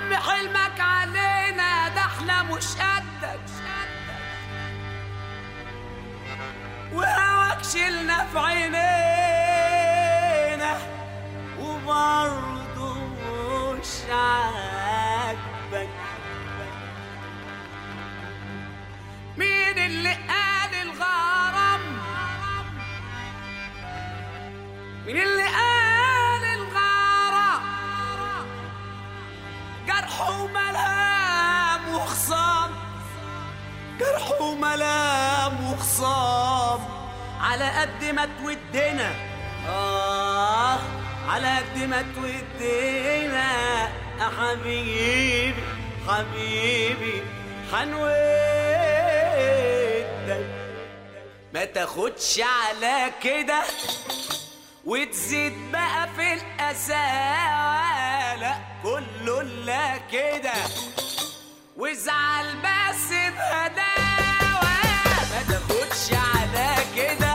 عم حلمك علينا ده إحنا مش قدك. وهواك شلنا في عينينا وبرضه مش عاجبك. مين اللي قال الغرام؟ مين اللي جرح وملام وخصام جرح وملام وخصام. على قد ما تودنا آه على قد ما تودنا حبيبي حبيبي حنودك. ما تاخدش على كده. وتزيد بقى في القساوة لا كله لا كده. وازعل بس بهداوة. ما تاخدش على كده.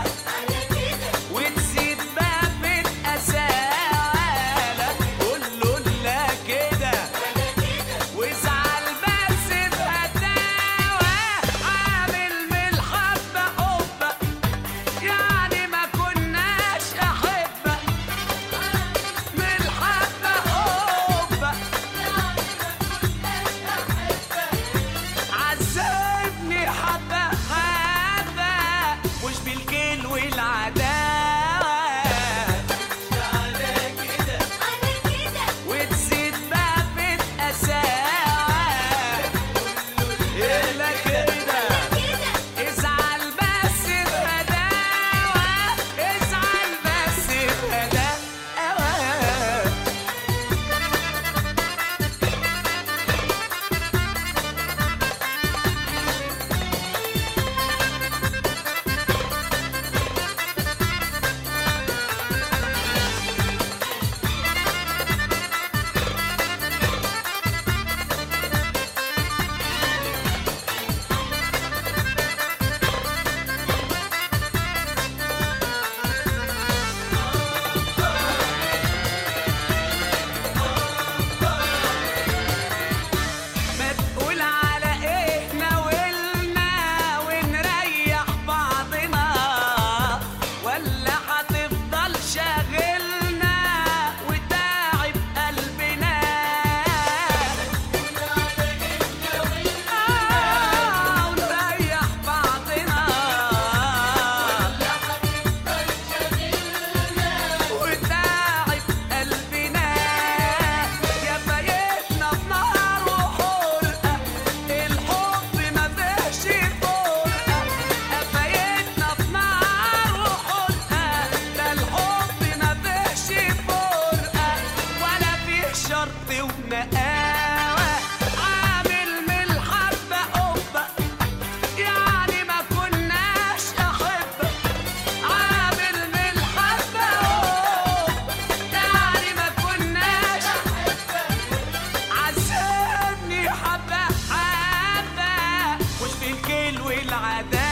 العذاب.